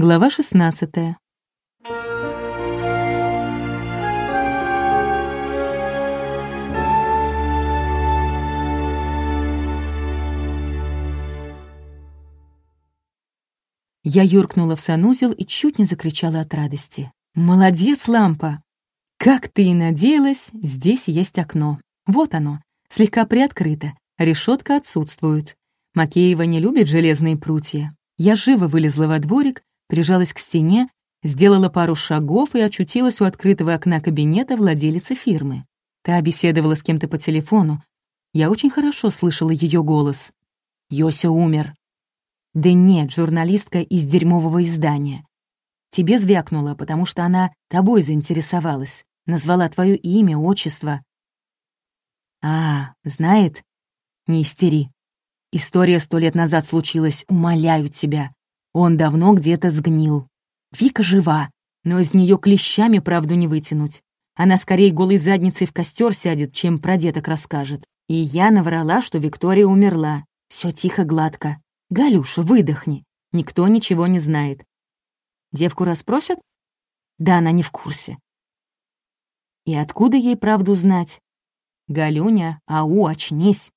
Глава 16. Я юркнула в санузел и чуть не закричала от радости. «Молодец, лампа! Как ты и надеялась, здесь есть окно. Вот оно, слегка приоткрыто, решетка отсутствует. Макеева не любит железные прутья. Я живо вылезла во дворик, прижалась к стене, сделала пару шагов и очутилась у открытого окна кабинета владелицы фирмы. Та беседовала с кем-то по телефону. Я очень хорошо слышала ее голос. «Йося умер». «Да нет, журналистка из дерьмового издания. Тебе звякнула, потому что она тобой заинтересовалась, назвала твое имя, отчество». «А, знает? Не истери. История сто лет назад случилась, умоляю тебя. Он давно где-то сгнил. Вика жива, но из нее клещами правду не вытянуть. Она скорее голой задницей в костер сядет, чем про деток расскажет. И я наврала, что Виктория умерла. Все тихо, гладко. Галюша, выдохни. Никто ничего не знает. Девку расспросят? Да, она не в курсе. И откуда ей правду знать? Галюня, ау, очнись.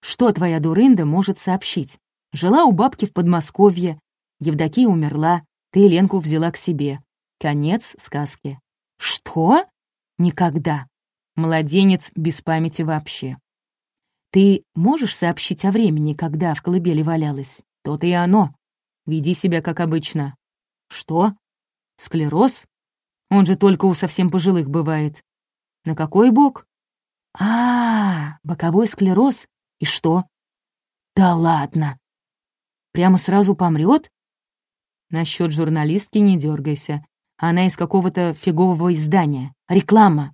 Что твоя дурында может сообщить? Жила у бабки в Подмосковье. Евдокия умерла, ты Ленку взяла к себе. Конец сказки. Что? Никогда. Младенец без памяти вообще. Ты можешь сообщить о времени, когда в колыбели валялась? То-то и оно. Веди себя как обычно. Что? Склероз? Он же только у совсем пожилых бывает. На какой бок? А, -а, -а боковой склероз. И что? Да ладно. Прямо сразу помрет? Насчет журналистки не дергайся. Она из какого-то фигового издания. Реклама.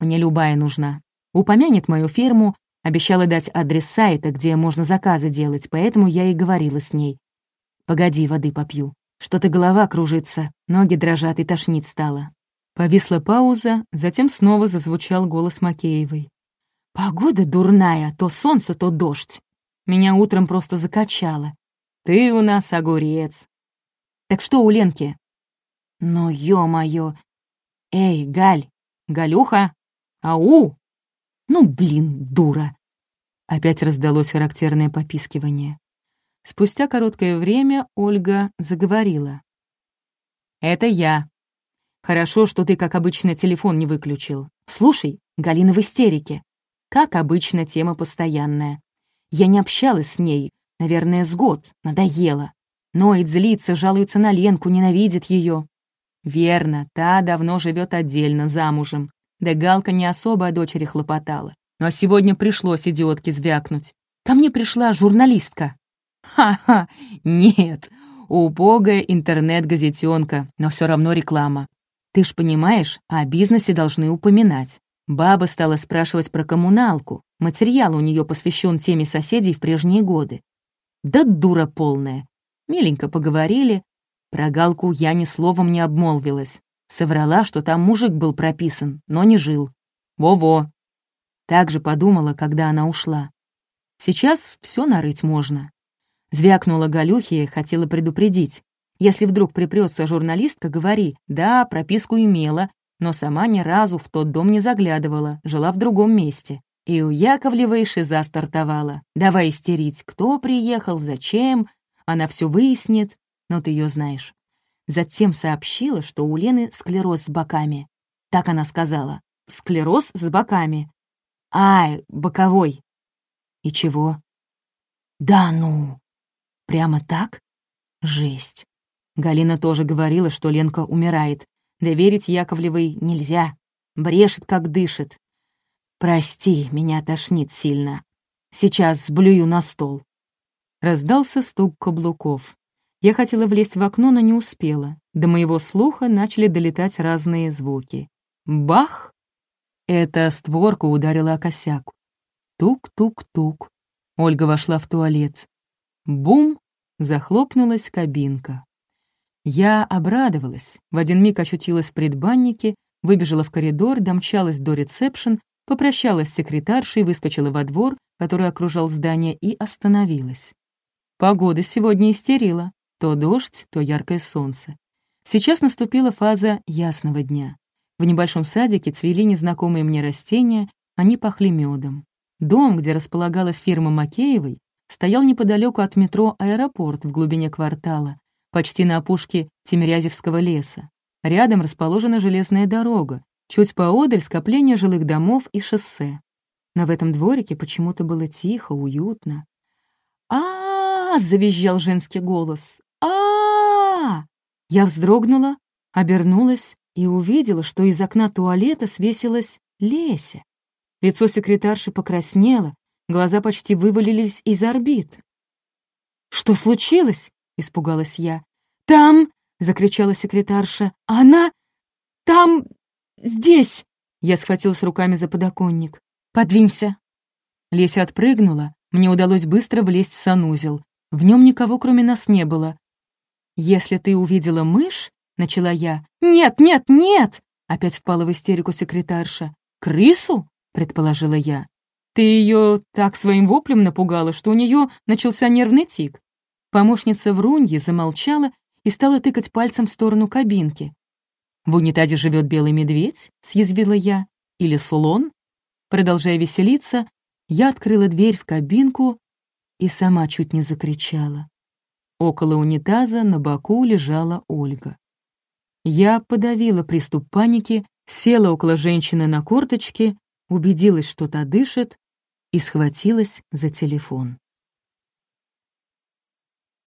Мне любая нужна. Упомянет мою фирму, обещала дать адрес сайта, где можно заказы делать, поэтому я и говорила с ней. Погоди, воды попью. Что-то голова кружится, ноги дрожат и тошнить стало. Повисла пауза, затем снова зазвучал голос Макеевой. «Погода дурная, то солнце, то дождь. Меня утром просто закачало. Ты у нас огурец. Так что у Ленки? Ну, ё-моё. Эй, Галь, Галюха, ау! Ну, блин, дура. Опять раздалось характерное попискивание. Спустя короткое время Ольга заговорила. «Это я. Хорошо, что ты, как обычно, телефон не выключил. Слушай, Галина в истерике. Как обычно, тема постоянная. Я не общалась с ней, наверное, с год, надоело. Ноет, злится, жалуется на Ленку, ненавидит ее. Верно, та давно живет отдельно, замужем. Да Галка не особо о дочери хлопотала. Но сегодня пришлось идиотке звякнуть. Ко мне пришла журналистка. Ха-ха, нет, убогая интернет-газетенка, но все равно реклама. Ты ж понимаешь, о бизнесе должны упоминать. Баба стала спрашивать про коммуналку. Материал у нее посвящен теме соседей в прежние годы. Да дура полная. Миленько поговорили. Про Галку я ни словом не обмолвилась. Соврала, что там мужик был прописан, но не жил. Во-во. Так же подумала, когда она ушла. Сейчас все нарыть можно. Звякнула Галюхи и хотела предупредить. Если вдруг припрется журналистка, говори, да, прописку имела, но сама ни разу в тот дом не заглядывала, жила в другом месте. И у Яковлевой шиза стартовала. Давай истерить, кто приехал, зачем. Она все выяснит, но ты ее знаешь. Затем сообщила, что у Лены склероз с боками. Так она сказала. Склероз с боками. Ай, боковой. И чего? Да ну. Прямо так? Жесть. Галина тоже говорила, что Ленка умирает. Доверить Яковлевой нельзя. Брешет, как дышит. Прости, меня тошнит сильно. Сейчас сблюю на стол. Раздался стук каблуков. Я хотела влезть в окно, но не успела. До моего слуха начали долетать разные звуки. Бах! Эта створка ударила о косяк. Тук-тук-тук. Ольга вошла в туалет. Бум! Захлопнулась кабинка. Я обрадовалась, в один миг очутилась в предбаннике, выбежала в коридор, домчалась до ресепшн, попрощалась с секретаршей, выскочила во двор, который окружал здание, и остановилась. Погода сегодня истерила. То дождь, то яркое солнце. Сейчас наступила фаза ясного дня. В небольшом садике цвели незнакомые мне растения, они пахли медом. Дом, где располагалась фирма Макеевой, стоял неподалеку от метро «Аэропорт» в глубине квартала, почти на опушке Тимирязевского леса. Рядом расположена железная дорога, чуть поодаль скопление жилых домов и шоссе. Но в этом дворике почему-то было тихо, уютно. а, завизжал женский голос. -а Я вздрогнула, обернулась и увидела, что из окна туалета свесилась Леся. Лицо секретарши покраснело, глаза почти вывалились из орбит. «Что случилось?» — испугалась я. «Там!» — закричала секретарша. «Она! Там! Здесь!» Я схватилась руками за подоконник. «Подвинься!» Леся отпрыгнула. Мне удалось быстро влезть в санузел. В нем никого, кроме нас, не было. «Если ты увидела мышь...» — начала я. «Нет, нет, нет!» — опять впала в истерику секретарша. «Крысу?» — предположила я. «Ты ее так своим воплем напугала, что у нее начался нервный тик». Помощница Вруньи замолчала и стала тыкать пальцем в сторону кабинки. «В унитазе живет белый медведь?» — съязвила я. «Или слон?» Продолжая веселиться, я открыла дверь в кабинку и сама чуть не закричала. Около унитаза на боку лежала Ольга. Я подавила приступ паники, села около женщины на корточке, убедилась, что та дышит, и схватилась за телефон.